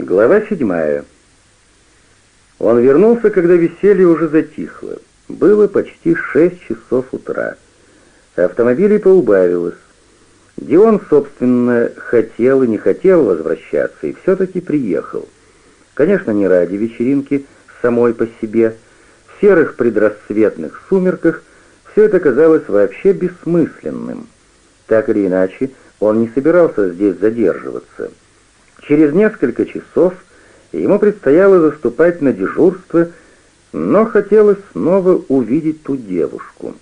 Глава седьмая. Он вернулся, когда веселье уже затихло. Было почти шесть часов утра. Автомобилей поубавилось. Дион, собственно, хотел и не хотел возвращаться, и все-таки приехал. Конечно, не ради вечеринки самой по себе. В серых предрассветных сумерках все это казалось вообще бессмысленным. Так или иначе, он не собирался здесь задерживаться. Через несколько часов ему предстояло заступать на дежурство, но хотелось снова увидеть ту девушку.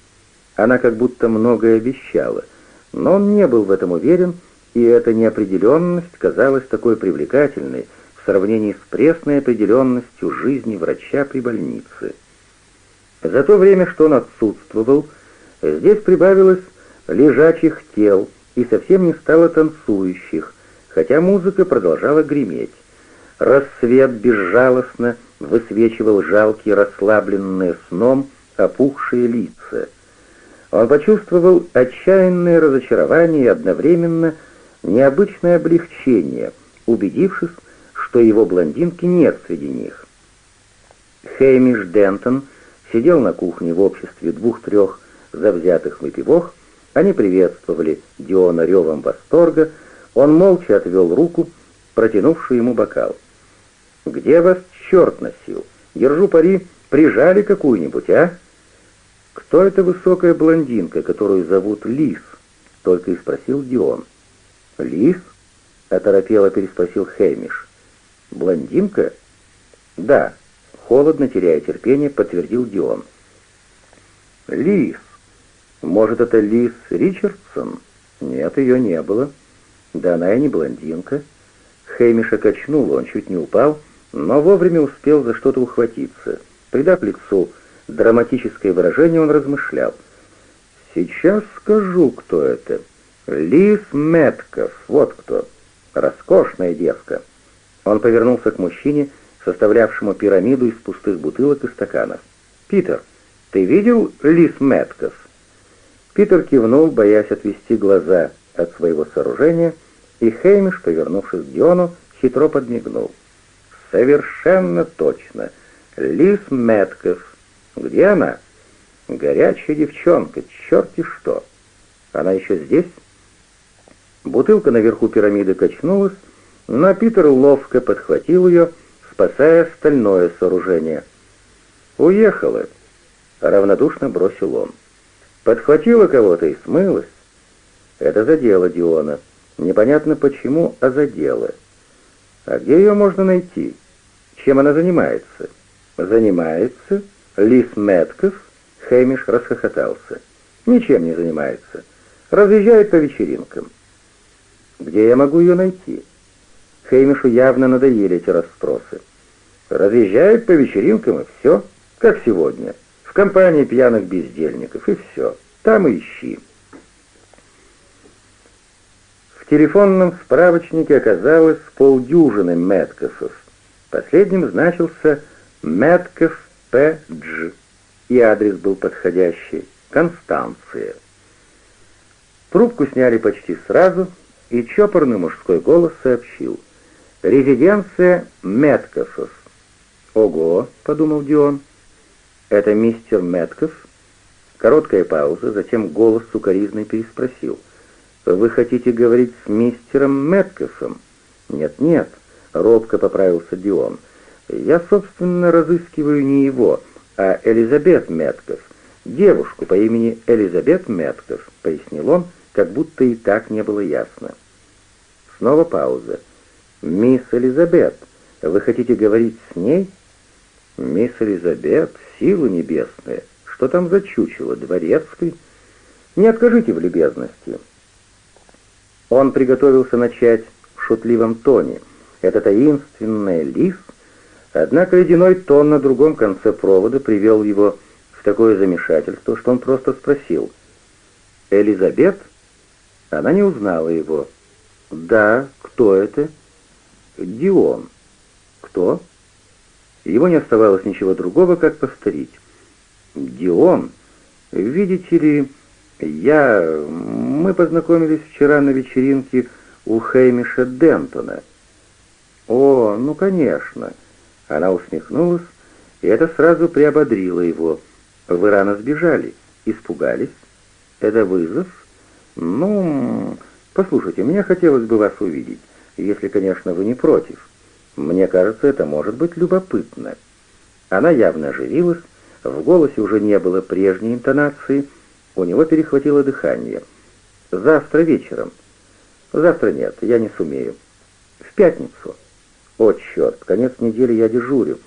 Она как будто многое обещала, но он не был в этом уверен, и эта неопределенность казалась такой привлекательной в сравнении с пресной определенностью жизни врача при больнице. За то время, что он отсутствовал, здесь прибавилось лежачих тел и совсем не стало танцующих, хотя музыка продолжала греметь. Рассвет безжалостно высвечивал жалкие, расслабленные сном, опухшие лица. Он почувствовал отчаянное разочарование и одновременно необычное облегчение, убедившись, что его блондинки нет среди них. Хеймиш Дентон сидел на кухне в обществе двух-трех завзятых выпивох, они приветствовали Диона ревом восторга, он молча отвел руку, протянувшую ему бокал. «Где вас черт носил? Держу пари, прижали какую-нибудь, а?» «Кто эта высокая блондинка, которую зовут Лис?» — только и спросил Дион. «Лис?» — оторопело переспросил Хэмиш. «Блондинка?» «Да», — холодно теряя терпение, подтвердил Дион. «Лис! Может, это Лис Ричардсон?» «Нет, ее не было». Да она и не блондинка. Хеймиша качнул, он чуть не упал, но вовремя успел за что-то ухватиться. Придав лицу драматическое выражение, он размышлял. «Сейчас скажу, кто это. Лис Метков, вот кто. Роскошная девка». Он повернулся к мужчине, составлявшему пирамиду из пустых бутылок и стаканов. «Питер, ты видел Лис Метков?» Питер кивнул, боясь отвести глаза от своего сооружения, и Хеймиш, повернувшись к Диону, хитро подмигнул. «Совершенно точно. Лис Метков. Где она?» «Горячая девчонка, черти что! Она еще здесь?» Бутылка наверху пирамиды качнулась, но Питер ловко подхватил ее, спасая остальное сооружение. «Уехала», — равнодушно бросил он. «Подхватила кого-то и смылась. Это задело Диона. Непонятно почему, а задело. А где ее можно найти? Чем она занимается? Занимается? Лис Метков? Хэмиш расхохотался. Ничем не занимается. Разъезжает по вечеринкам. Где я могу ее найти? Хеймишу явно надоели эти расспросы. Разъезжает по вечеринкам и все, как сегодня. В компании пьяных бездельников и все. Там и ищи. В телефонном справочнике оказалось полдюжины Мэткофов. Последним значился Мэтков П.Дж. И адрес был подходящий — Констанция. Трубку сняли почти сразу, и чопорный мужской голос сообщил. «Резиденция Мэткофов». «Ого!» — подумал Дион. «Это мистер Мэтков?» Короткая пауза, затем голос сукоризный переспросил. «Вы хотите говорить с мистером Мэткофом?» «Нет-нет», — робко поправился Дион. «Я, собственно, разыскиваю не его, а Элизабет Мэтков, девушку по имени Элизабет Мэтков», — пояснил он, как будто и так не было ясно. Снова пауза. «Мисс Элизабет, вы хотите говорить с ней?» «Мисс Элизабет, силы небесные, что там за чучело, дворецкой?» «Не откажите в любезности». Он приготовился начать в шутливом тоне. Это таинственная лис, однако ледяной тон на другом конце провода привел его в такое замешательство, что он просто спросил. «Элизабет?» Она не узнала его. «Да, кто это?» «Дион». «Кто?» Его не оставалось ничего другого, как повторить. «Дион, видите ли, я... Мы познакомились вчера на вечеринке у Хеймиша Дентона. «О, ну, конечно!» Она усмехнулась, и это сразу приободрило его. «Вы рано сбежали. Испугались? Это вызов? Ну, послушайте, мне хотелось бы вас увидеть, если, конечно, вы не против. Мне кажется, это может быть любопытно». Она явно оживилась, в голосе уже не было прежней интонации, у него перехватило дыхание. «Завтра вечером». «Завтра нет, я не сумею». «В пятницу». «О, черт, конец недели я дежурю.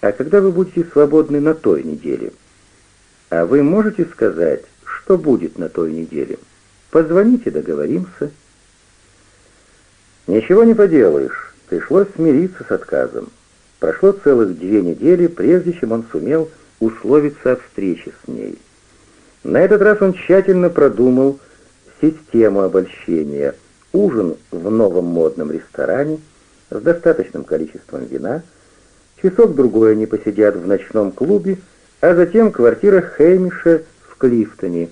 А когда вы будете свободны на той неделе?» «А вы можете сказать, что будет на той неделе? Позвоните, договоримся». «Ничего не поделаешь. Пришлось смириться с отказом. Прошло целых две недели, прежде чем он сумел условиться о встрече с ней. На этот раз он тщательно продумал систему обольщения. Ужин в новом модном ресторане с достаточным количеством вина, часок-другой они посидят в ночном клубе, а затем квартира Хеймиша в Клифтоне.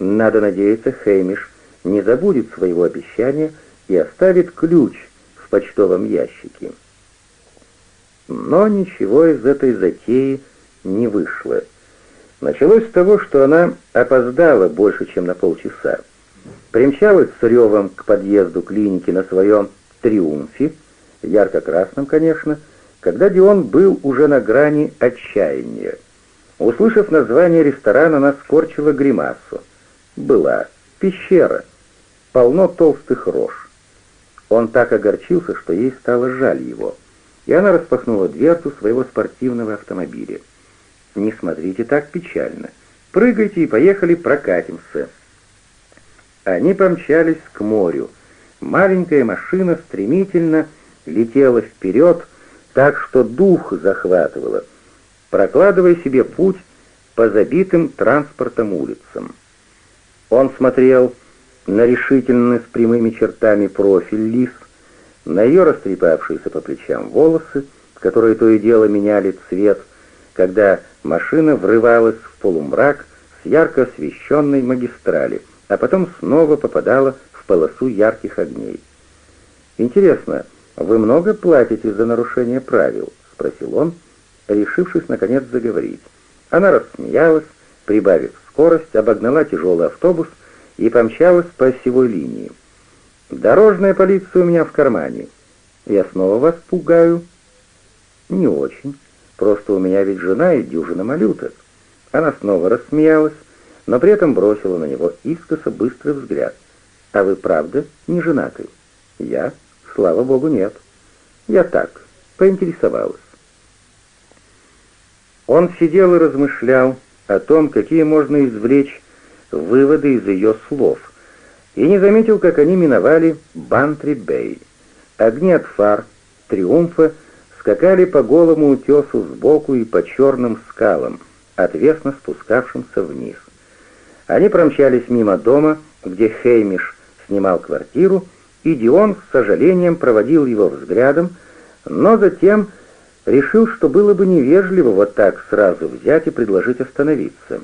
Надо надеяться, Хеймиш не забудет своего обещания и оставит ключ в почтовом ящике. Но ничего из этой затеи не вышло. Началось с того, что она опоздала больше, чем на полчаса. Примчалась с ревом к подъезду клиники на своем «Триумфе», ярко-красном, конечно, когда Дион был уже на грани отчаяния. Услышав название ресторана, она скорчила гримасу. Была пещера, полно толстых рож. Он так огорчился, что ей стало жаль его и она распахнула дверцу своего спортивного автомобиля. «Не смотрите так печально. Прыгайте и поехали прокатимся». Они помчались к морю. Маленькая машина стремительно летела вперед, так что дух захватывала, прокладывая себе путь по забитым транспортом улицам. Он смотрел на решительно с прямыми чертами профиль Лис, на ее растрепавшиеся по плечам волосы, которые то и дело меняли цвет, когда машина врывалась в полумрак с ярко освещенной магистрали, а потом снова попадала в полосу ярких огней. «Интересно, вы много платите за нарушение правил?» — спросил он, решившись, наконец, заговорить. Она рассмеялась, прибавив скорость, обогнала тяжелый автобус и помчалась по осевой линии. Дорожная полиция у меня в кармане. Я снова вас пугаю? Не очень. Просто у меня ведь жена и дюжина малюток. Она снова рассмеялась, но при этом бросила на него искоса быстрый взгляд. А вы правда не женаты? Я? Слава богу, нет. Я так, поинтересовалась. Он сидел и размышлял о том, какие можно извлечь выводы из ее слов — и не заметил, как они миновали Бантри-Бэй. Огни от фар «Триумфа» скакали по голому утесу сбоку и по черным скалам, отвесно спускавшимся вниз. Они промчались мимо дома, где Хеймиш снимал квартиру, и Дион с сожалением проводил его взглядом, но затем решил, что было бы невежливо вот так сразу взять и предложить остановиться.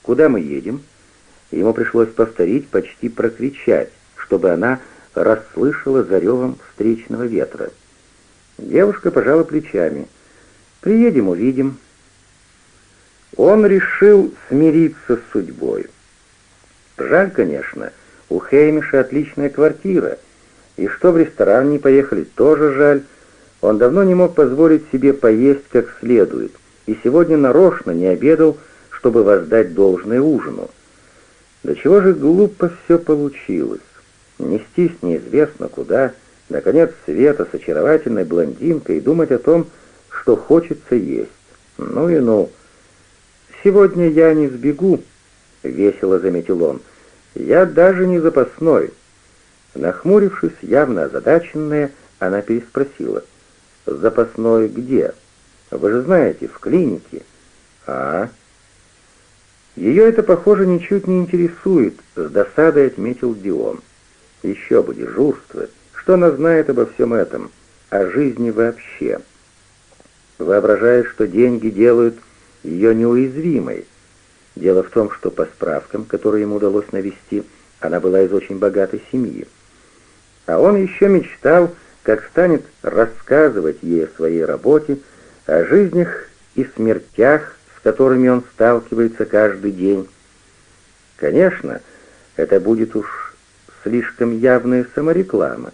«Куда мы едем?» Ему пришлось повторить, почти прокричать, чтобы она расслышала за ревом встречного ветра. Девушка пожала плечами. «Приедем, увидим». Он решил смириться с судьбой. Жаль, конечно, у Хеймиша отличная квартира, и что в ресторан не поехали, тоже жаль. Он давно не мог позволить себе поесть как следует, и сегодня нарочно не обедал, чтобы воздать должное ужину. До чего же глупо все получилось. Нестись неизвестно куда, наконец света с очаровательной блондинкой и думать о том, что хочется есть. Ну и ну. «Сегодня я не сбегу», — весело заметил он. «Я даже не запасной». Нахмурившись, явно озадаченная, она переспросила. «Запасной где? Вы же знаете, в клинике». «А, ее это, похоже, ничуть не интересует, с досадой отметил Дион. Еще бы дежурство. Что она знает обо всем этом? О жизни вообще. Воображает, что деньги делают ее неуязвимой. Дело в том, что по справкам, которые ему удалось навести, она была из очень богатой семьи. А он еще мечтал как станет рассказывать ей о своей работе, о жизнях и смертях, с которыми он сталкивается каждый день. Конечно, это будет уж слишком явная самореклама.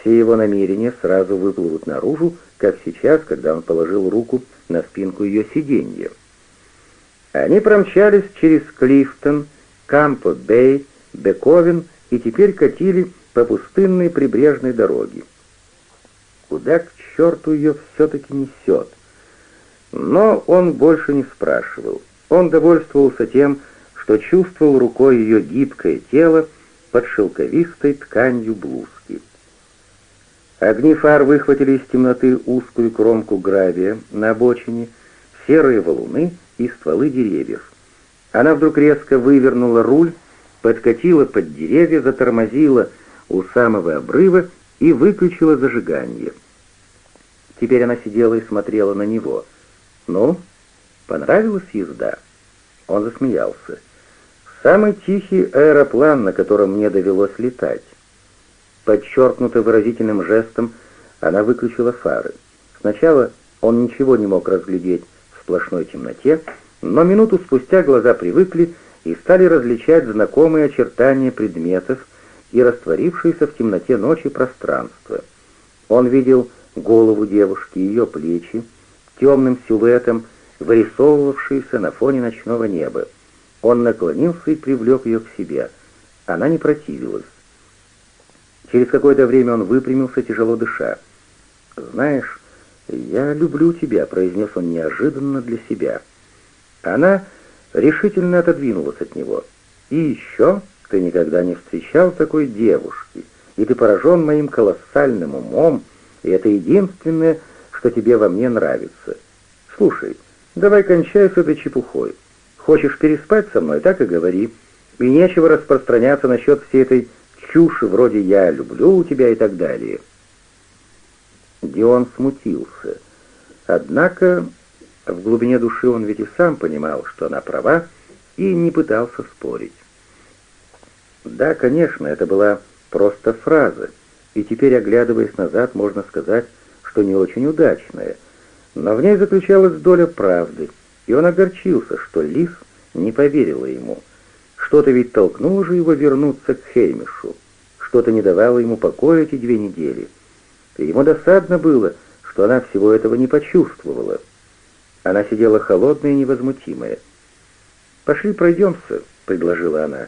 Все его намерения сразу выплывут наружу, как сейчас, когда он положил руку на спинку ее сиденья. Они промчались через Клифтон, Кампо-Бэй, Бековен и теперь катили по пустынной прибрежной дороге. Куда к черту ее все-таки несет? Но он больше не спрашивал. Он довольствовался тем, что чувствовал рукой ее гибкое тело под шелковистой тканью блузки. Огни фар выхватили из темноты узкую кромку гравия на обочине, серые валуны и стволы деревьев. Она вдруг резко вывернула руль, подкатила под деревья, затормозила у самого обрыва и выключила зажигание. Теперь она сидела и смотрела на него. «Ну, понравилась езда?» Он засмеялся. «Самый тихий аэроплан, на котором мне довелось летать». Подчеркнуто выразительным жестом она выключила фары. Сначала он ничего не мог разглядеть в сплошной темноте, но минуту спустя глаза привыкли и стали различать знакомые очертания предметов и растворившееся в темноте ночи пространство. Он видел голову девушки, ее плечи, темным силуэтом, вырисовывавшиеся на фоне ночного неба. Он наклонился и привлек ее к себе. Она не противилась. Через какое-то время он выпрямился, тяжело дыша. «Знаешь, я люблю тебя», — произнес он неожиданно для себя. Она решительно отодвинулась от него. «И еще ты никогда не встречал такой девушки, и ты поражен моим колоссальным умом, и это единственное, что тебе во мне нравится. Слушай, давай кончай с этой чепухой. Хочешь переспать со мной, так и говори. И нечего распространяться насчет всей этой чуши вроде «я люблю тебя» и так далее». Дион смутился. Однако в глубине души он ведь и сам понимал, что она права, и не пытался спорить. Да, конечно, это была просто фраза, и теперь, оглядываясь назад, можно сказать, что не очень удачная, но в ней заключалась доля правды, и он огорчился, что Лис не поверила ему. Что-то ведь толкнуло же его вернуться к Хеймишу, что-то не давало ему покоя эти две недели. И ему досадно было, что она всего этого не почувствовала. Она сидела холодная и невозмутимая. «Пошли пройдемся», — предложила она.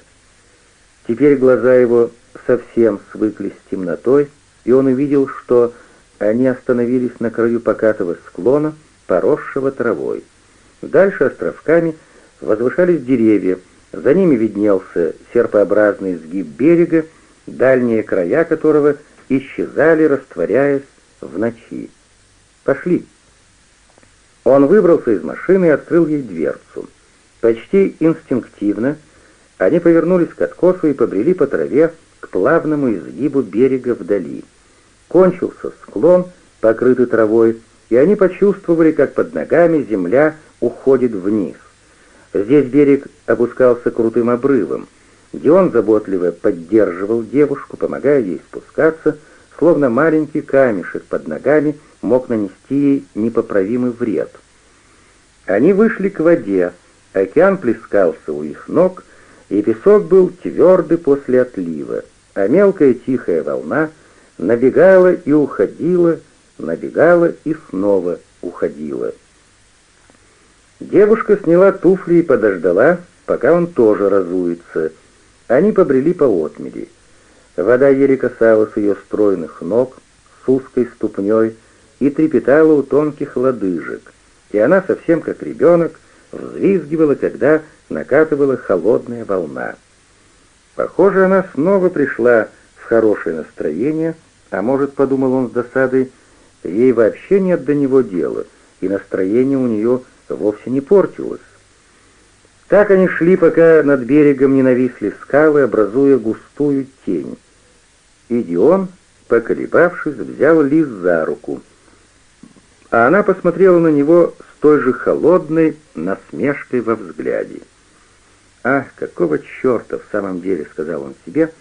Теперь глаза его совсем свыклись с темнотой, и он увидел, что они остановились на краю покатого склона, поросшего травой. Дальше островками возвышались деревья, за ними виднелся серпообразный сгиб берега, дальние края которого исчезали, растворяясь в ночи. «Пошли!» Он выбрался из машины и открыл ей дверцу. Почти инстинктивно они повернулись к откосу и побрели по траве к плавному изгибу берега вдали. Кончился склон, покрытый травой, и они почувствовали, как под ногами земля уходит вниз. Здесь берег опускался крутым обрывом. Дион заботливо поддерживал девушку, помогая ей спускаться, словно маленький камешек под ногами мог нанести ей непоправимый вред. Они вышли к воде, океан плескался у их ног, и песок был твердый после отлива, а мелкая тихая волна набегала и уходила, набегала и снова уходила. Девушка сняла туфли и подождала, пока он тоже разуется. Они побрели по отмели. Вода еле касалась ее стройных ног с узкой ступней и трепетала у тонких лодыжек, и она, совсем как ребенок, взвизгивала, когда накатывала холодная волна. Похоже, она снова пришла в хорошее настроение, а может, подумал он с досадой, ей вообще нет до него дела, и настроение у нее вовсе не портилось. Так они шли, пока над берегом не нависли скалы, образуя густую тень. И Дион, поколебавшись, взял Лиз за руку, а она посмотрела на него с той же холодной насмешкой во взгляде. «Ах, какого черта в самом деле!» — сказал он себе,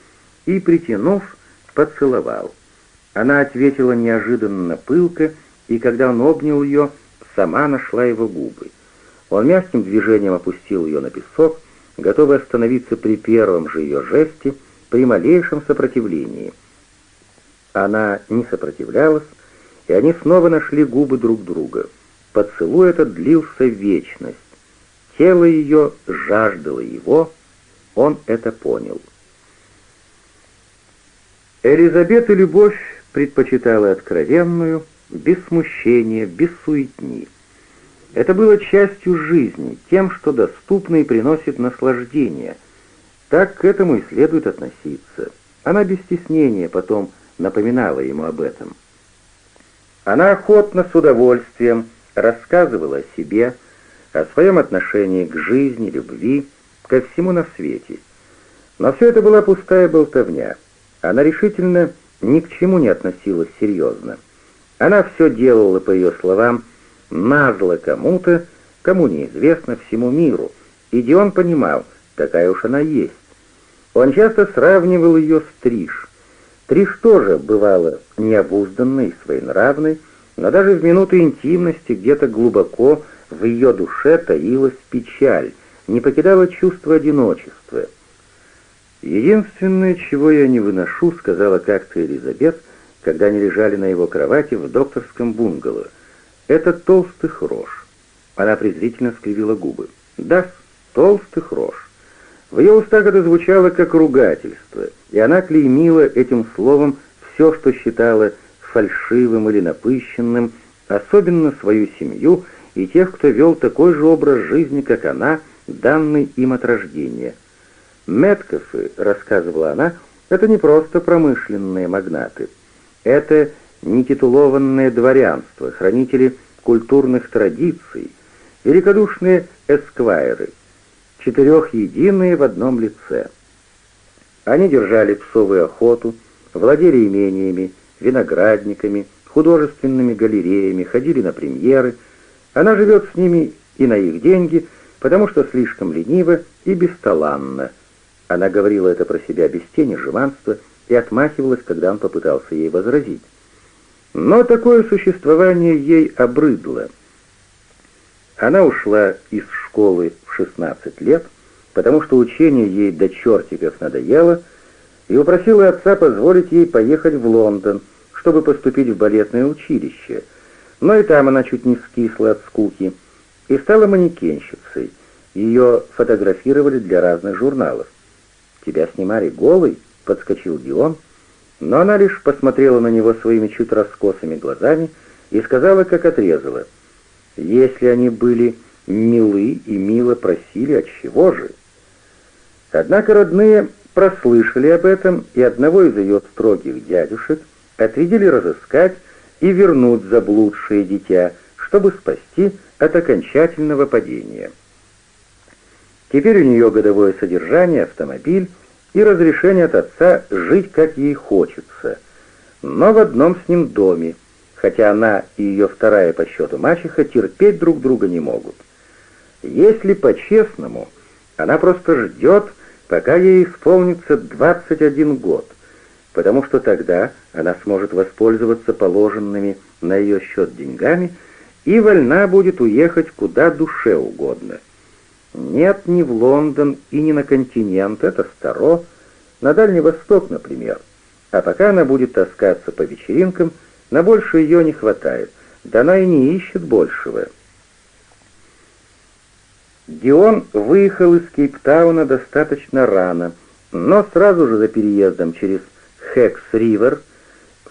и, притянув, поцеловал. Она ответила неожиданно пылко, и когда он обнял ее, сама нашла его губы. Он мягким движением опустил ее на песок, готовый остановиться при первом же ее жесте, при малейшем сопротивлении. Она не сопротивлялась, и они снова нашли губы друг друга. Поцелуй этот длился вечность. Тело ее жаждало его, он это понял. Элизабет и любовь предпочитала откровенную, без смущения, без суетни. Это было частью жизни, тем, что доступно и приносит наслаждение. Так к этому и следует относиться. Она без стеснения потом напоминала ему об этом. Она охотно, с удовольствием рассказывала о себе, о своем отношении к жизни, любви, ко всему на свете. Но все это была пустая болтовня. Она решительно ни к чему не относилась серьезно. Она все делала, по ее словам, назло кому-то, кому неизвестно всему миру, и Дион понимал, такая уж она есть. Он часто сравнивал ее с Триш. Триш тоже бывала необузданной своенравной, но даже в минуты интимности где-то глубоко в ее душе таилась печаль, не покидало чувство одиночества. «Единственное, чего я не выношу», — сказала как-то Элизабет, когда они лежали на его кровати в докторском бунгало, — «это толстых рож». Она презрительно скривила губы. «Да, толстых рож». В ее устах это звучало как ругательство, и она клеймила этим словом все, что считала фальшивым или напыщенным, особенно свою семью и тех, кто вел такой же образ жизни, как она, данный им от рождения. Меткофы, рассказывала она, это не просто промышленные магнаты. Это нетитулованное дворянство, хранители культурных традиций, великодушные эсквайры, четырех единые в одном лице. Они держали псовую охоту, владели имениями, виноградниками, художественными галереями, ходили на премьеры. Она живет с ними и на их деньги, потому что слишком ленива и бесталанна. Она говорила это про себя без тени жеманства и отмахивалась, когда он попытался ей возразить. Но такое существование ей обрыдло. Она ушла из школы в 16 лет, потому что учение ей до чертиков надоело, и упросила отца позволить ей поехать в Лондон, чтобы поступить в балетное училище, но и там она чуть не скисла от скуки и стала манекенщицей. Ее фотографировали для разных журналов. «Тебя снимали голой?» — подскочил Дион, но она лишь посмотрела на него своими чуть раскосыми глазами и сказала, как отрезала. «Если они были милы и мило просили, от чего же?» Однако родные прослышали об этом, и одного из ее строгих дядюшек отведили разыскать и вернуть заблудшее дитя, чтобы спасти от окончательного падения. Теперь у нее годовое содержание, автомобиль и разрешение от отца жить, как ей хочется, но в одном с ним доме, хотя она и ее вторая по счету мачеха терпеть друг друга не могут. Если по-честному, она просто ждет, пока ей исполнится 21 год, потому что тогда она сможет воспользоваться положенными на ее счет деньгами и вольна будет уехать куда душе угодно. Нет, ни в Лондон и ни на континент, это старо, на Дальний Восток, например. А пока она будет таскаться по вечеринкам, на больше ее не хватает, да она и не ищет большего. Дион выехал из Кейптауна достаточно рано, но сразу же за переездом через Хекс-Ривер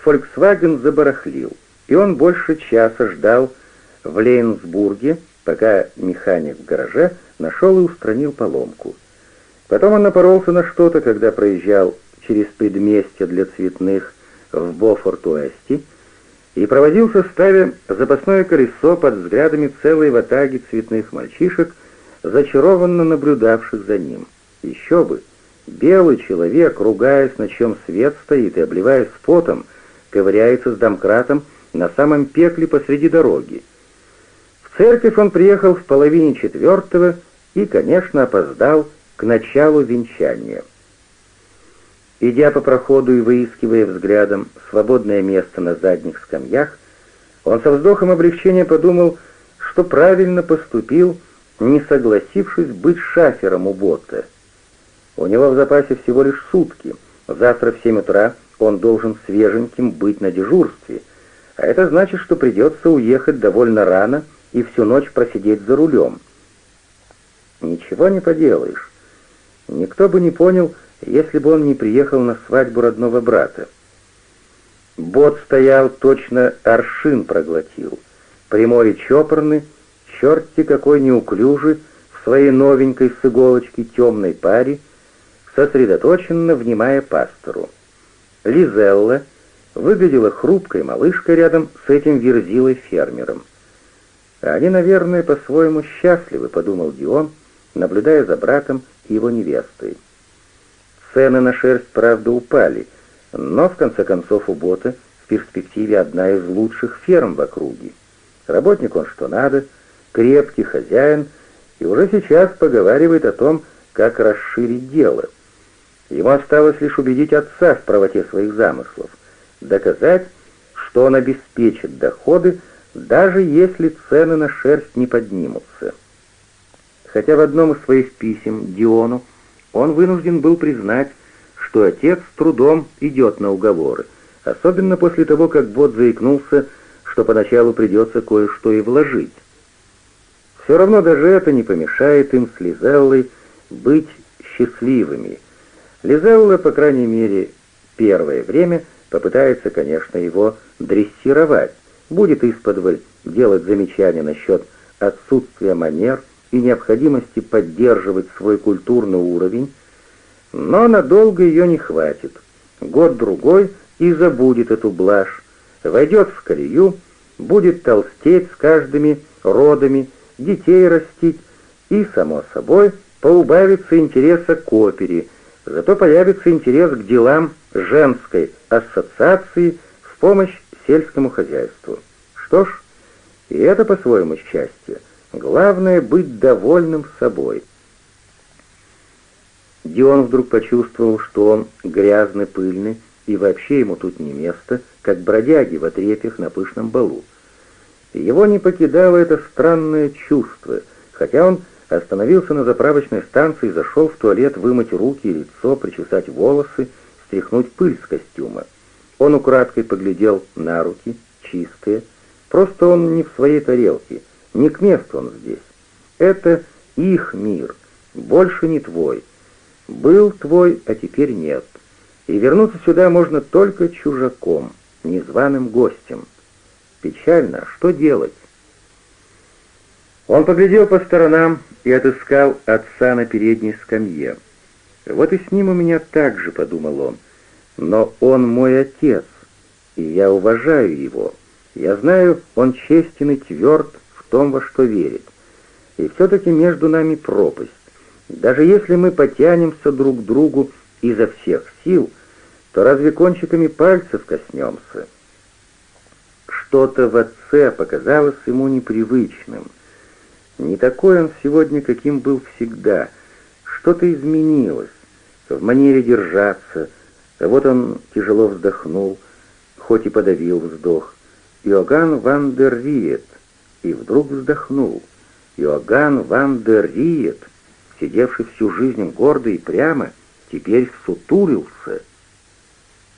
Volkswagen забарахлил, и он больше часа ждал в Лейнсбурге, пока механик в гараже нашел и устранил поломку. Потом он напоролся на что-то, когда проезжал через предместье для цветных в Бофорт-Уэсти и проводился, ставя запасное колесо под взглядами целой ватаги цветных мальчишек, зачарованно наблюдавших за ним. Еще бы! Белый человек, ругаясь, на чем свет стоит, и обливаясь потом, ковыряется с домкратом на самом пекле посреди дороги. В церковь он приехал в половине четвертого и, конечно, опоздал к началу венчания. Идя по проходу и выискивая взглядом свободное место на задних скамьях, он со вздохом облегчения подумал, что правильно поступил, не согласившись быть шафером у Ботта. У него в запасе всего лишь сутки. Завтра в семь утра он должен свеженьким быть на дежурстве, а это значит, что придется уехать довольно рано и всю ночь просидеть за рулем. Ничего не поделаешь. Никто бы не понял, если бы он не приехал на свадьбу родного брата. Бот стоял, точно аршин проглотил. Прямой и чопорный, черти какой неуклюжий, в своей новенькой с иголочки темной паре, сосредоточенно внимая пастору. Лизелла выглядела хрупкой малышкой рядом с этим верзилой-фермером. «Они, наверное, по-своему счастливы», — подумал Дион, наблюдая за братом и его невестой. Цены на шерсть, правда, упали, но, в конце концов, у Бота в перспективе одна из лучших ферм в округе. Работник он что надо, крепкий хозяин, и уже сейчас поговаривает о том, как расширить дело. Ему осталось лишь убедить отца в правоте своих замыслов, доказать, что он обеспечит доходы, даже если цены на шерсть не поднимутся. Хотя в одном из своих писем Диону он вынужден был признать, что отец с трудом идет на уговоры, особенно после того, как Бот заикнулся, что поначалу придется кое-что и вложить. Все равно даже это не помешает им с Лизеллой быть счастливыми. Лизелла, по крайней мере, первое время попытается, конечно, его дрессировать, будет исподволь делать замечания насчет отсутствия манер, и необходимости поддерживать свой культурный уровень, но надолго ее не хватит. Год-другой и забудет эту блажь, войдет в колею, будет толстеть с каждыми родами, детей растить, и, само собой, поубавится интереса к опере, зато появится интерес к делам женской ассоциации в помощь сельскому хозяйству. Что ж, и это по-своему счастье — Главное — быть довольным собой. Дион вдруг почувствовал, что он грязный, пыльный, и вообще ему тут не место, как бродяги в отрепьях на пышном балу. Его не покидало это странное чувство, хотя он остановился на заправочной станции и зашел в туалет вымыть руки и лицо, причесать волосы, стряхнуть пыль с костюма. Он украдкой поглядел на руки, чистые, просто он не в своей тарелке — не к месту он здесь. Это их мир, больше не твой. Был твой, а теперь нет. И вернуться сюда можно только чужаком, незваным гостем. Печально, что делать? Он поглядел по сторонам и отыскал отца на передней скамье. «Вот и с ним у меня так же», — подумал он. «Но он мой отец, и я уважаю его. Я знаю, он честен и тверд, том, во что верит. И все-таки между нами пропасть. Даже если мы потянемся друг к другу изо всех сил, то разве кончиками пальцев коснемся? Что-то в отце показалось ему непривычным. Не такой он сегодня, каким был всегда. Что-то изменилось в манере держаться. Вот он тяжело вздохнул, хоть и подавил вздох. Иоганн ван дер Риет — и вдруг вздохнул. Иоганн ван дер Риет, сидевший всю жизнь гордо и прямо, теперь сутурился.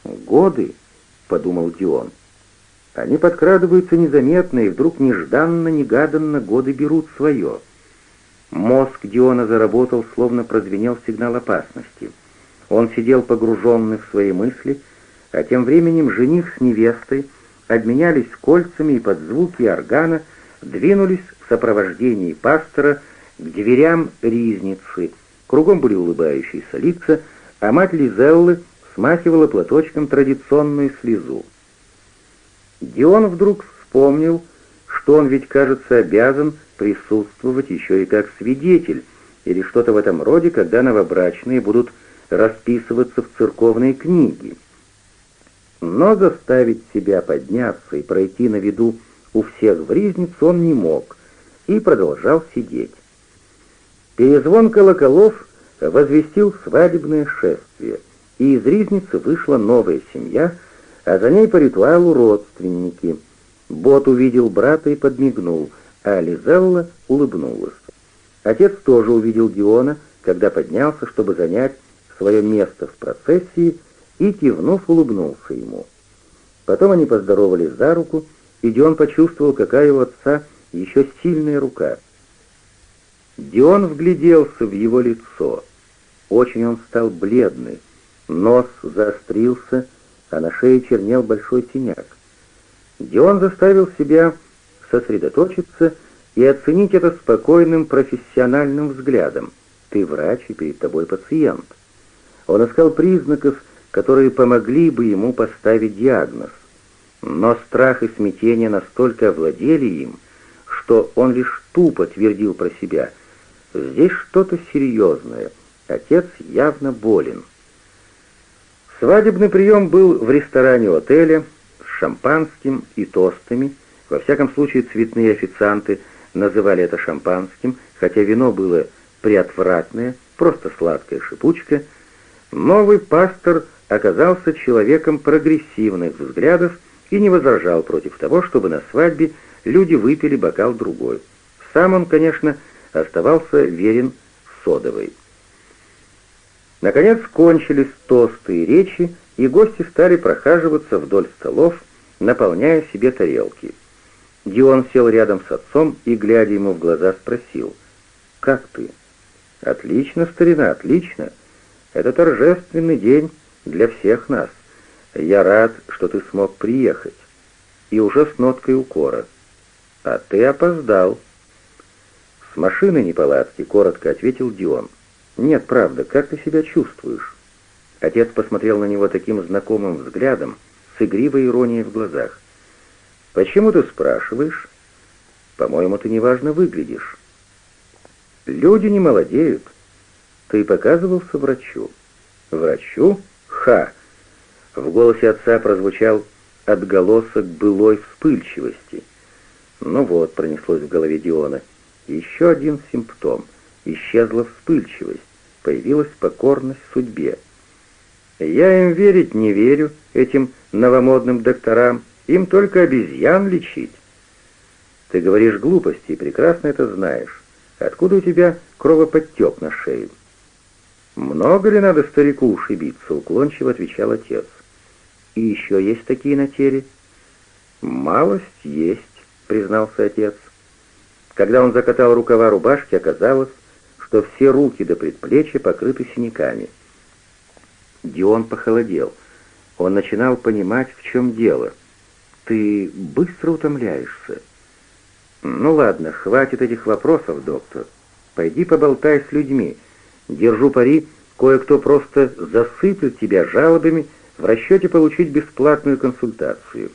«Годы», — подумал Дион, — «они подкрадываются незаметно, и вдруг нежданно-негаданно годы берут свое». Мозг Диона заработал, словно прозвенел сигнал опасности. Он сидел погруженный в свои мысли, а тем временем жених с невестой обменялись кольцами и под звуки органа двинулись в сопровождении пастора к дверям ризницы. Кругом были улыбающиеся лица, а мать Лизеллы смахивала платочком традиционную слезу. Дион вдруг вспомнил, что он ведь, кажется, обязан присутствовать еще и как свидетель, или что-то в этом роде, когда новобрачные будут расписываться в церковной книге. Но заставить себя подняться и пройти на виду у всех в ризницу он не мог и продолжал сидеть. Перезвон колоколов возвестил свадебное шествие, и из ризницы вышла новая семья, а за ней по ритуалу родственники. Бот увидел брата и подмигнул, а Лизелла улыбнулась. Отец тоже увидел Диона, когда поднялся, чтобы занять свое место в процессии, и, кивнув, улыбнулся ему. Потом они поздоровались за руку, и Дион почувствовал, какая у отца еще сильная рука. Дион вгляделся в его лицо. Очень он стал бледный, нос заострился, а на шее чернел большой синяк. Дион заставил себя сосредоточиться и оценить это спокойным профессиональным взглядом. Ты врач, и перед тобой пациент. Он искал признаков, которые помогли бы ему поставить диагноз. Но страх и смятение настолько овладели им, что он лишь тупо твердил про себя. Здесь что-то серьезное. Отец явно болен. Свадебный прием был в ресторане отеля с шампанским и тостами. Во всяком случае, цветные официанты называли это шампанским, хотя вино было приотвратное, просто сладкая шипучка. Новый пастор оказался человеком прогрессивных взглядов и не возражал против того, чтобы на свадьбе люди выпили бокал другой. Сам он, конечно, оставался верен содовой. Наконец кончились тосты и речи, и гости стали прохаживаться вдоль столов, наполняя себе тарелки. Дион сел рядом с отцом и, глядя ему в глаза, спросил, «Как ты?» «Отлично, старина, отлично. Это торжественный день для всех нас. Я рад, что ты смог приехать». И уже с ноткой укора. «А ты опоздал». «С машины неполадки», — коротко ответил Дион. «Нет, правда, как ты себя чувствуешь?» Отец посмотрел на него таким знакомым взглядом, с игривой иронией в глазах. «Почему ты спрашиваешь?» «По-моему, ты неважно выглядишь». «Люди не молодеют». «Ты показывался врачу?» «Врачу? Ха!» В голосе отца прозвучал отголосок былой вспыльчивости. «Ну вот», — пронеслось в голове Диона, — «еще один симптом. Исчезла вспыльчивость, появилась покорность судьбе. Я им верить не верю, этим новомодным докторам, им только обезьян лечить. Ты говоришь глупости и прекрасно это знаешь. Откуда у тебя кровоподтек на шее? Много ли надо старику ушибиться, уклончиво отвечал отец. И еще есть такие на теле? Малость есть, признался отец. Когда он закатал рукава рубашки, оказалось, что все руки до предплечья покрыты синяками. Дион похолодел. Он начинал понимать, в чем дело. «Ты быстро утомляешься». «Ну ладно, хватит этих вопросов, доктор. Пойди поболтай с людьми. Держу пари, кое-кто просто засыплет тебя жалобами в расчете получить бесплатную консультацию».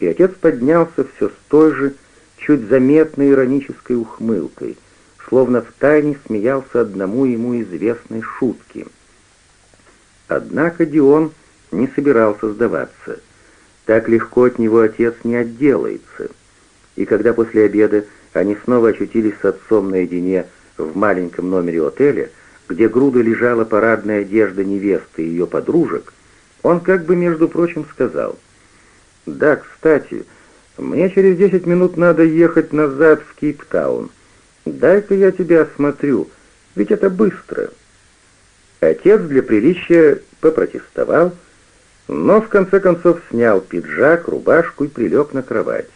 И отец поднялся все с той же, чуть заметной иронической ухмылкой словно втайне смеялся одному ему известной шутке. Однако Дион не собирался сдаваться. Так легко от него отец не отделается. И когда после обеда они снова очутились с отцом наедине в маленьком номере отеля, где груда лежала парадная одежда невесты и ее подружек, он как бы, между прочим, сказал, «Да, кстати, мне через десять минут надо ехать назад в Кейптаун. «Дай-ка я тебя осмотрю, ведь это быстро». Отец для приличия попротестовал, но в конце концов снял пиджак, рубашку и прилег на кровать.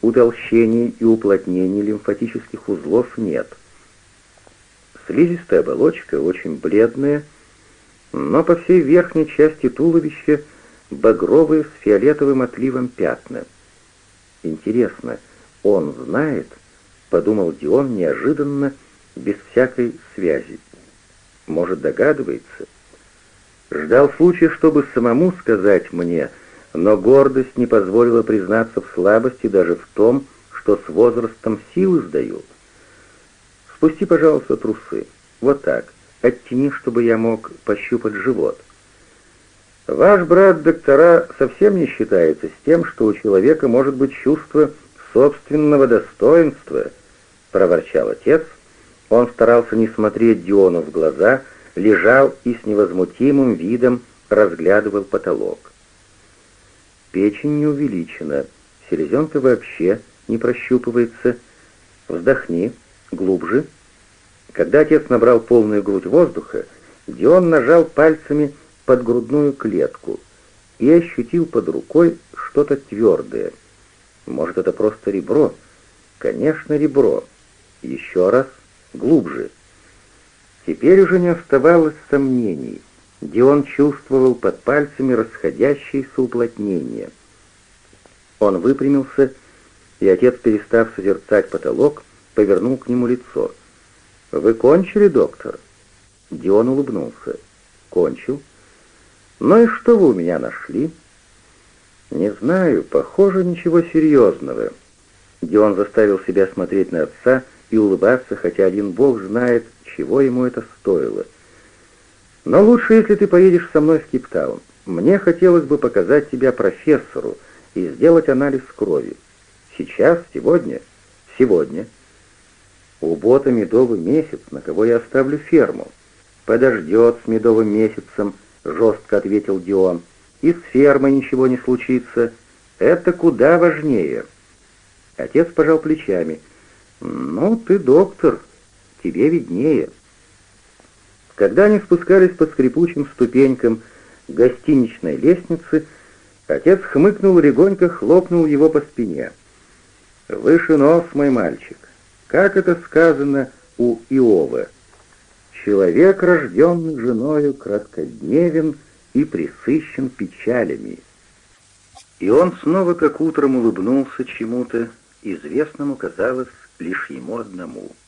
Утолщений и уплотнений лимфатических узлов нет. Слизистая оболочка очень бледная, но по всей верхней части туловища багровые с фиолетовым отливом пятна. Интересно, он знает, — подумал Дион неожиданно, без всякой связи. Может, догадывается? Ждал случая, чтобы самому сказать мне, но гордость не позволила признаться в слабости даже в том, что с возрастом силы сдают. Спусти, пожалуйста, трусы. Вот так. Оттяни, чтобы я мог пощупать живот. Ваш брат-доктора совсем не считается с тем, что у человека может быть чувство собственного достоинства», — проворчал отец. Он старался не смотреть Диону в глаза, лежал и с невозмутимым видом разглядывал потолок. Печень не увеличена, селезенка вообще не прощупывается. Вздохни, глубже. Когда отец набрал полную грудь воздуха, Дион нажал пальцами под грудную клетку и ощутил под рукой что-то твердое. Может, это просто ребро? Конечно, ребро. Еще раз, глубже. Теперь уже не оставалось сомнений. Дион чувствовал под пальцами расходящееся уплотнение. Он выпрямился, и отец, перестав созерцать потолок, повернул к нему лицо. «Вы кончили, доктор?» Дион улыбнулся. «Кончил. Ну и что вы у меня нашли?» «Не знаю, похоже, ничего серьезного». Дион заставил себя смотреть на отца и улыбаться, хотя один бог знает, чего ему это стоило. «Но лучше, если ты поедешь со мной в Кейптаун. Мне хотелось бы показать тебя профессору и сделать анализ крови. Сейчас, сегодня, сегодня. У Бота медовый месяц, на кого я оставлю ферму. Подождет с медовым месяцем, жестко ответил Дион. И с фермой ничего не случится. Это куда важнее. Отец пожал плечами. «Ну, ты доктор, тебе виднее». Когда они спускались по скрипучим ступенькам гостиничной лестницы, отец хмыкнул легонько, хлопнул его по спине. «Выше нос, мой мальчик. Как это сказано у Иова? Человек, рожденный женою, краткодневен и присыщен печалями». И он снова как утром улыбнулся чему-то, известному, казалось, лишь ему одному —